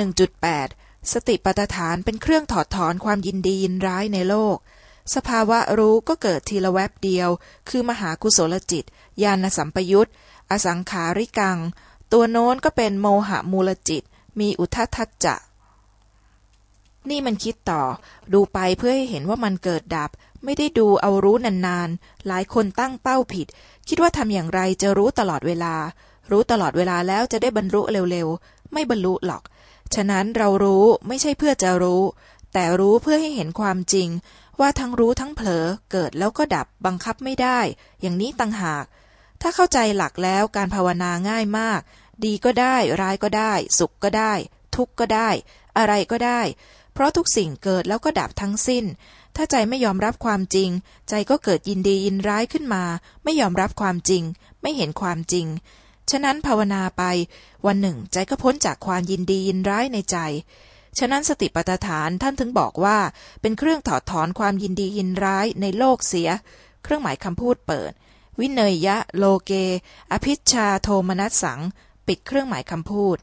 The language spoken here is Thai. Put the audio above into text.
1.8 สติปัฏฐานเป็นเครื่องถอดถอนความยินดียินร้ายในโลก สภาวะรู้ก็เกิดทีละแวบเดียว คือมหากุศลจิต ญาณสัมปยุตอสังขาริกัง ตัวโน้นก็เป็นโมหะมูลจิต มีอุทธัจจะนี่มันคิดต่อ ดูไปเพื่อให้เห็นว่ามันเกิดดับ ไม่ได้ดูเอารู้นานๆ หลายคนตั้งเป้าผิด คิดว่าทำอย่างไรจะรู้ตลอดเวลา รู้ตลอดเวลาแล้วจะได้บรรลุเร็วๆ ไม่บรรลุหรอก ฉะนั้นเรารู้ไม่ใช่เพื่อจะรู้ แต่รู้เพื่อให้เห็นความจริง ว่าทั้งรู้ทั้งเผลอเกิดแล้วก็ดับบังคับไม่ได้ อย่างนี้ต่างหาก ถ้าเข้าใจหลักแล้วการภาวนาง่ายมาก ดีก็ได้ ร้ายก็ได้ สุขก็ได้ ทุกข์ก็ได้ อะไรก็ได้ เพราะทุกสิ่งเกิดแล้วก็ดับทั้งสิ้น ถ้าใจไม่ยอมรับความจริง ใจก็เกิดยินดียินร้ายขึ้นมา ไม่ยอมรับความจริง ไม่เห็นความจริง ฉะนั้นภาวนาไป วันหนึ่ง ใจก็พ้นจากความยินดียินร้ายในใจ ฉะนั้นสติปัฏฐานท่านถึงบอกว่า เป็นเครื่องถอดถอนความยินดียินร้ายในโลกเสีย เครื่องหมายคำพูดเปิด วิเนยยะ โลเก อภิชชาโทมนัสสัง ปิดเครื่องหมายคำพูด